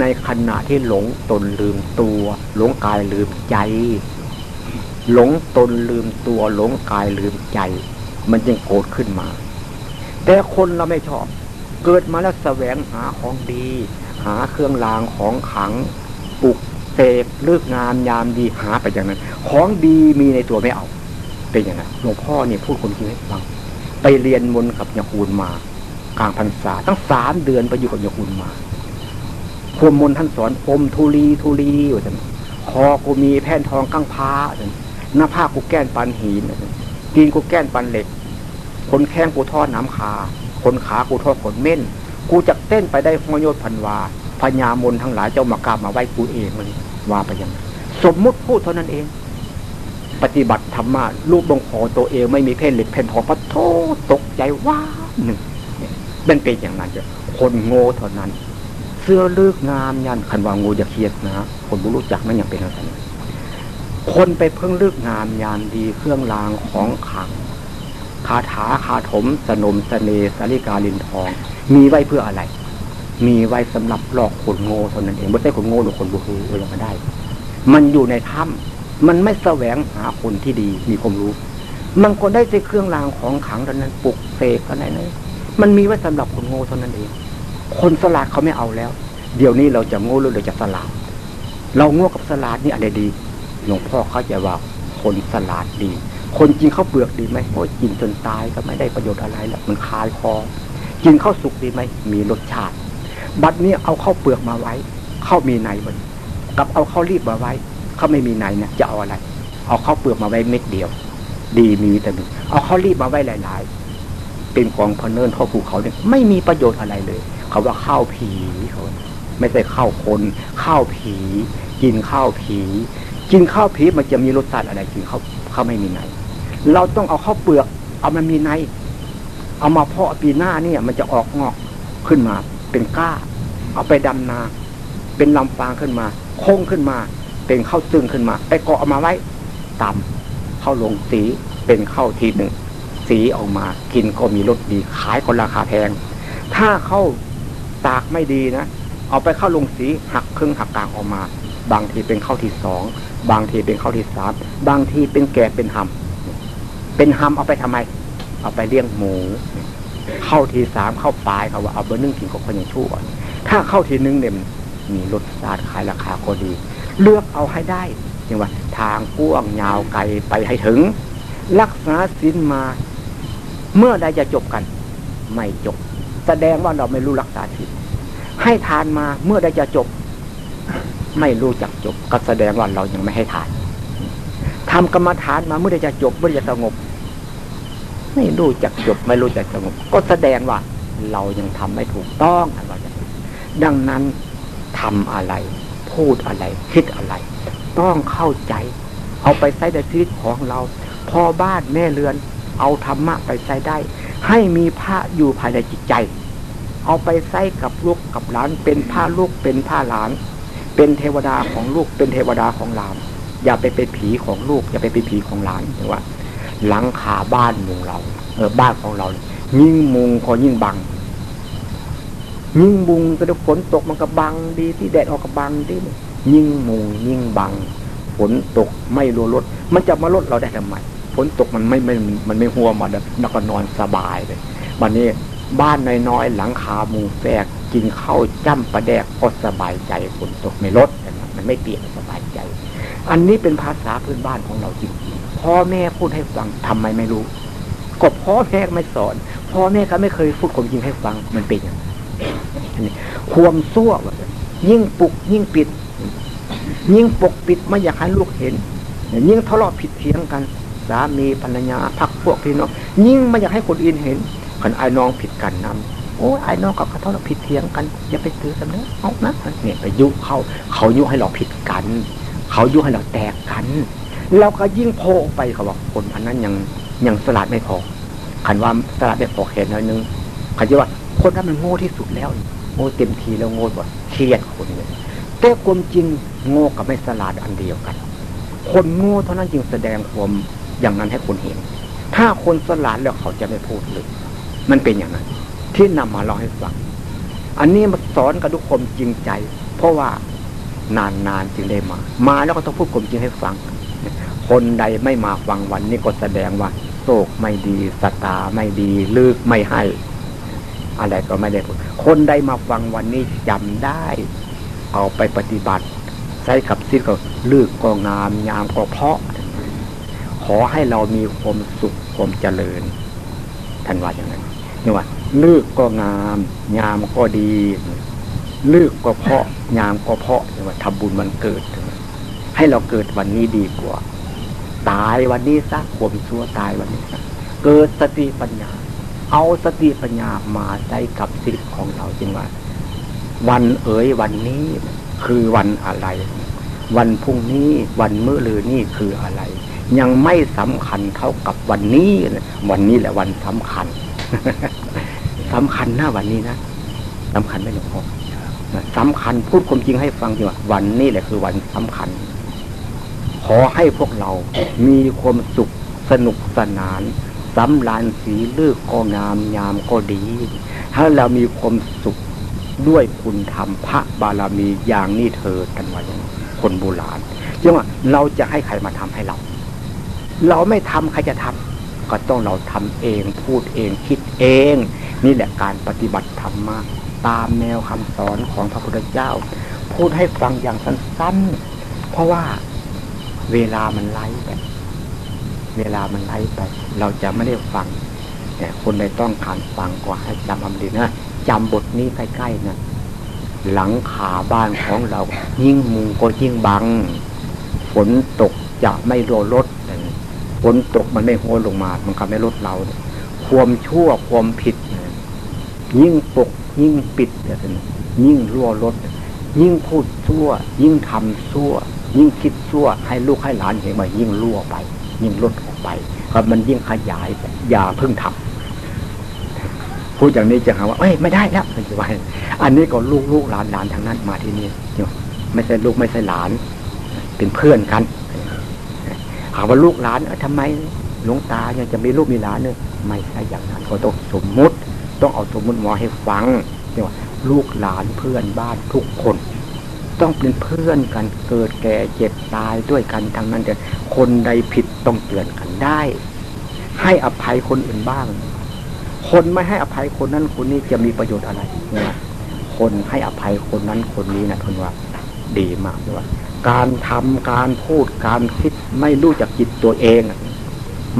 ในขณะที่หลงตนลืมตัว หลงกายลืมใจ หลงตนลืมตัว หลงกายลืมใจ มันจึงโกรธขึ้นมา แต่คนเราไม่ชอบ เกิดมาแล้วแสวงหาของดี หาเครื่องรางของขังปลุกเสกเลือกงามยามดีหาไปอย่างนั้น ของดีมีในตัวไม่เอา เป็นอย่างนั้นหลวงพ่อเนี่ยพูดคนจริงให้ฟัง ไปเรียนมนกับยาคูลมากลางพรรษาตั้งสามเดือนไปอยู่กับยาคูลมาพวมมนท่านสอนอมทุลีทุลีอยู่ท่านคอกูมีแผ่นทองกั้งพ้าท่านหน้าผ้ากูแก้นปันหินกินกูแก้นปันเหล็ก คนแข้งกูทอดน้ำคาคนขากูทอดขนเม่น กูจะเต้นไปได้หอยศพันวาพญามนทั้งหลายเจ้ามากราบมาไหว้กูเองมันว่าไปยังสมมุติพูดเท่านั้นเอง ปฏิบัติธรรมะรูปบงคอตัวเองไม่มีเพศเหล็กเพนทองพระโทษตกใจว่าหนึ่งเป็นเป็นอย่างนั้นจะคนโง่เท่านั้น เสื้อเลือกงามยันคันวางงูจะเครียดนะคนบุรู้จักมันอย่างเป็นอะไรคนไปเพิ่งเลือกงามยามดีเครื่องรางของขัง คาถาคาถม สนมสเนสาริกาลินทอง มีไว้เพื่ออะไร มีไว้สำหรับหลอกคนโง่เท่านั้นเองไม่ใช่คนโง่หรือคนบุคือออยังม่ได้ มันอยู่ในถ้ำมันไม่แสวงหาคนที่ดีมีความรู้ มันก็ได้แต่เครื่องรางของขังเท่านั้นปลุกเสกอะไรนั่นมันมีไว้สำหรับคนโง่เท่านั้นเอง คนสลาดเขาไม่เอาแล้ว เดี๋ยวนี้เราจะโง่หรือเราจะสลาด เราโง่กับสลาดนี่อะไรดี หลวงพ่อเขาจะว่าคนสลาดดี คนกินข้าวเปลือกดีไหมโอ้ยกินจนตายก็ไม่ได้ประโยชน์อะไรแล้วมันคายคอ กินข้าวสุกดีไหมมีรสชาติ บัดนี้เอาข้าวเปลือกมาไว้ข้าวมีในมันกับเอาข้าวรีบมาไว้เขาไม่มีในนะจะเอาอะไร เอาข้าวเปลือกมาไว้เม็ดเดียว ดีมีวิตามินเอาข้าวรีบมาไว้หลาย ๆ เป็นกองพเนินท่อภูเขาเนี่ยไม่มีประโยชน์อะไรเลย เขาว่าข้าวผีเขาไม่ใช่ข้าวคนข้าวผี กินข้าวผี กินข้าวผีมันจะมีรสชาติอะไรกินข้าวข้าวไม่มีใน เราต้องเอาข้าวเปลือก เอามันมีใน เอามาเพาะปีหน้าเนี่ย มันจะออกงอกขึ้นมา เป็นก้า เอาไปดำนา เป็นลำฟางขึ้นมา โค้งขึ้นมา เป็นข้าวตึงขึ้นมาไปเกาะเอามาไว้ตำเข้าลงสีเป็นข้าวทีหนึ่งสีออกมา กินก็มีรสดีขายก็ราคาแพง ถ้าเข้าตากไม่ดีนะเอาไปเข้าลงสีหักครึ่งหักกลางออกมา บางทีเป็นข้าวที่สองบางทีเป็นข้าวที่สามบางทีเป็นแกะเป็นหำ เป็นหำเอาไปทำไม เอาไปเลี้ยงหมู เข้าทีสามเข้าปลายเขาว่าเอาเบอร์นึ่งกินก็คนยังชั่วถ้าเข้าทีหนึ่งเนี่ยมีรสชาติขายราคาก็ดี เลือกเอาให้ได้ยังว่า ทางก้วงยาวไกลไปให้ถึง รักษาศีลมา เมื่อใดจะจบกัน ไม่จบ แสดงว่าเราไม่รู้รักษาศีลให้ทานมาเมื่อใดจะจบ ไม่รู้จักจบ ก็แสดงว่าเรายังไม่ให้ทานทำกรรมฐานมาเมื่อใดจะจบ เมื่อใดจะสงบ ไม่รู้จักจบไม่รู้จักสงบก็แสดงว่า เรายังทำไม่ถูกต้องอะไรย่างนี้ดังนั้นทำอะไร พูดอะไร คิดอะไร ต้องเข้าใจ เอาไปใช้ในชีวิตของเรา พอบ้านแม่เรือน เอาธรรมะไปใช้ได้ ให้มีพระอยู่ภายในจิตใจ เอาไปใช้กับลูกกับหลาน เป็นผ้าลูกเป็นผ้าหลาน เป็นเทวดาของลูกเป็นเทวดาของหลานอย่าไปเป็นผีของลูก อย่าไปเป็นผีของหลานเห็นว่า หลังคาบ้านมุงเรา เออบ้านของเรา ยิ่งมุงก็ยิ่งบัง ยิ่งมุงก็ฝนตกมันก็บังดีที่แดดออกก็บังดียิ่งมุงยิ่งบัง ฝนตกไม่รัวรถ มันจะมาลดเราได้ทำไมฝนตกมันไม่ไม่มันไม่หัวมันแล้วก็นอนสบายเลยวันนี้บ้านน้อยๆหลังคามุงแฝกกินข้าวจ้ำประแดกก็สบายใจฝนตกไม่ลดมันไม่เปลี่ยนสบายใจ อันนี้เป็นภาษาพื้นบ้านของเราจริง พ่อแม่พูดให้ฟังทำไมไม่รู้ก็พ่อแม่ไม่สอน พ่อแม่ก็ไม่เคยพูดความจริงให้ฟังมันเป็นอย่างนี้ความซั่วยิ่งปลุกยิ่งปิด ยิ่งปกปิดไม่อยากให้ลูกเห็น ยิ่งทะเลาะผิดเถียงกัน สามีภรรยาพักพวกพี่น้องยิ่งไม่อยากให้คนอื่นเห็นขันไอ้น้องผิดกันนำโอ้ไอ้น้องกับเขาทะเลาะผิดเถียงกันอย่าไปซื้อสำเนึกเอานะเนี่ยไปยุเขาเขายุให้เราผิดกัน เขายุให้เราแตกกัน เราก็ยิ่งโผล่ไปเขาบอกคนอันนั้นยังยังสลัดไม่พอขันว่าสลัดไม่พอแค่น้อยนึงขันจะว่าคนนั้นมันโง่ที่สุดแล้ว โง่เต็มทีแล้วโง่หมดเครียดคนเลยแต่ความจริงโง่กับไม่สลัดอันเดียวกัน คนโง่เท่านั้นจึงแสดงความอย่างนั้นให้คนเห็น ถ้าคนสลัดแล้วเขาจะไม่พูดเลย มันเป็นอย่างนั้น ที่นำมาเล่าให้ฟังอันนี้มาสอนกับทุกคนจริงใจ เพราะว่านานๆจึงได้มา มาแล้วก็ต้องพูดความจริงให้ฟัง คนใดไม่มาฟังวันนี้ก็แสดงว่าโศกไม่ดีสตาไม่ดีลึกไม่ให้ อะไรก็ไม่ได้พูดคนใดมาฟังวันนี้จำได้ เอาไปปฏิบัติ ใช้กับซิดก็ลึกก็งามยามก็เพาะ ขอให้เรามีความสุขความเจริญท่านว่าอย่างนั้นนี่ว่าลึกก็งามยามก็ดีลึกก็เพาะยามก็เพาะนี่ว่าทำบุญวันเกิด ให้เราเกิดวันนี้ดีกว่า ตายวันนี้ซะข่มชั่วตายวันนี้ซะเกิดสติปัญญา เอาสติปัญญามาใช้กับชีวิตของเราจริงว่า วันเอ๋ยวันนี้คือวันอะไร วันพรุ่งนี้วันมื่อลือนี่คืออะไร ยังไม่สำคัญเท่ากับวันนี้วันนี้แหละวันสำคัญสำคัญนะวันนี้นะสำคัญไม่หลวงพ่อสำคัญพูดความจริงให้ฟังจริงว่าวันนี้แหละคือวันสำคัญ ขอให้พวกเรามีความสุขสนุกสนานสำรานสีเลือกก็งามยามก็ดี ถ้าเรามีความสุขด้วยคุณธรรมพระบารมีอย่างนี้เธอกันว่าอย่างคนโบราณจึงว่าเราจะให้ใครมาทำให้เรา เราไม่ทำใครจะทำก็ต้องเราทำเองพูดเองคิดเอง นี่แหละการปฏิบัติธรรมะตามแนวคำสอนของพระพุทธเจ้า พูดให้ฟังอย่างสั้นๆ เพราะว่า เวลามันไล่ไป เวลามันไล่ไป เราจะไม่ได้ฟัง แต่คนใดต้องการฟังกว่าให้จำอมดีนะจำบทนี้ใกล้ๆนะหลังขาบ้านของเรา ยิ่งมุงก็ยิ่งบัง ฝนตกจะไม่โรลดฝนตกมันไม่โหลงมา มันก็ไม่ลดเรา ความชั่วความผิด ยิ่งปกยิ่งปิดยิ่งรั่วลดยิ่งพูดชั่ว ยิ่งทำชั่ว ยิ่งคิดชั่วให้ลูกให้หลานเห็นว่ายิ่งรั่วไป ยิ่งลดออกไป ครับมันยิ่งขยายอย่าเพิ่งทำพูดอย่างนี้จะหาว่าเอ้ยไม่ได้แล้วมันจะว่าอันนี้ก็ลูกลูกหลานหลานทางนั้นมาที่นี่ไม่ใช่ลูกไม่ใช่หลาน เป็นเพื่อนกันหาว่าลูกหลานเออทำไมหลวงตาเนี่ยจะมีลูกมีหลานเนี่ยไม่ใช่อย่างนั้นเขาต้องสมมุติ ต้องเอาสมมุติมาให้ฟังเนี่ยลูกหลานเพื่อนบ้านทุกคน ต้องเป็นเพื่อนกันเกิดแก่เจ็บตายด้วยกันทั้งนั้นแต่คนใดผิดต้องเตือนกันได้ ให้อภัยคนอื่นบ้าง คนไม่ให้อภัยคนนั้นคนนี้จะมีประโยชน์อะไรเนี่ยคนให้อภัยคนนั้นคนนี้นะทุนว่า ดีมากเลยว่า การทำการพูดการคิดไม่รู้จักจิตตัวเอง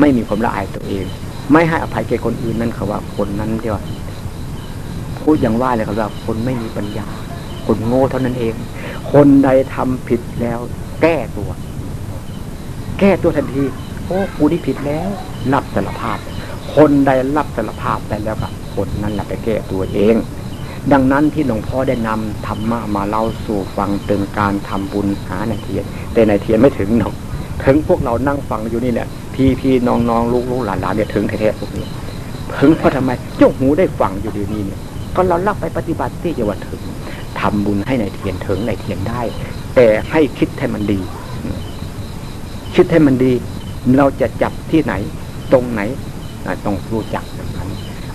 ไม่มีความละอายตัวเอง ไม่ให้อภัยแก่คนอื่นนั่นคือว่า คนนั้นเดียวพูดอย่างว่าเลยครับว่าคนไม่มีปัญญาคนโง่เท่านั้นเอง คนใดทำผิดแล้ว แก้ตัว แก้ตัวทันที โอ้กูนี่ผิดแล้ว รับสารภาพ คนใดรับสารภาพได้แล้วก็คนนั้นแหละไปแก้ตัวเอง ดังนั้นที่หลวงพ่อได้นำธรรมะมาเล่าสู่ฟังเป็นการทำบุญหาในเทียน แต่ในเทียนไม่ถึงหรอกถึงพวกเรานั่งฟังอยู่นี่แหละพี่พี่น้องน้องลูกลูกหลานหลานเนี่ยถึงแท้ๆพวกนี้ถึงเพราะทำไมเจ้าหูได้ฟังอยู่เดี๋ยวนี้เนี่ย ก็เราลักไปปฏิบัติที่จะว่าถึง ทำบุญให้ในเทียนเถึงในเทียนได้ แต่ให้คิดให้มันดี คิดให้มันดี เราจะจับที่ไหน ตรงไหนต้องรู้จักดังนั้น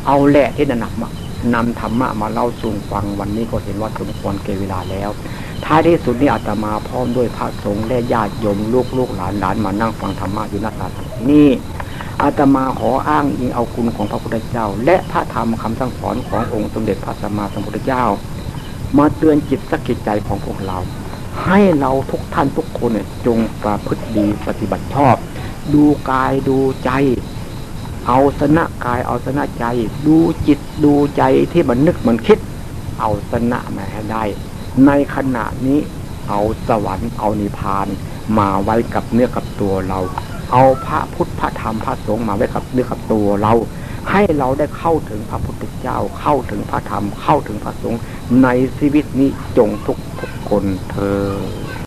เอาแหละที่หนักมานำธรรมะมาเล่าสู่ฟังวันนี้ก็เห็นว่าสมควรเกเวลาแล้วท้ายที่สุดนี่อาตมาพร้อมด้วยพระสงฆ์และญาติโยมลูกลูกหลานหลานมานั่งฟังธรรมะอยู่น้าศาลนี่อาตมาขออ้างอิงเอาคุณของพระพุทธเจ้า และพระธรรมคำสั่งสอนขององค์สมเด็จพระสัมมาสัมพุทธเจ้า มาเตือนจิตสักกิจใจของพวกเรา ให้เราทุกท่านทุกคนจงประพฤติดีปฏิบัติชอบ ดูกายดูใจ เอาสนะกายเอาสนะใจ ดูจิตดูใจที่มันนึกมันคิด เอาสนะมาให้ได้ ในขณะนี้เอาสวรรค์เอานิพพาน มาไว้กับเนื้อกับตัวเรา เอาพระพุทธพระธรรมพระสงฆ์มาไว้กับเนื้อกับตัวเรา ให้เราได้เข้าถึงพระพุทธเจ้า เข้าถึงพระธรรม เข้าถึงพระสงฆ์ในชีวิตนี้จงทุกทุกคนเธอ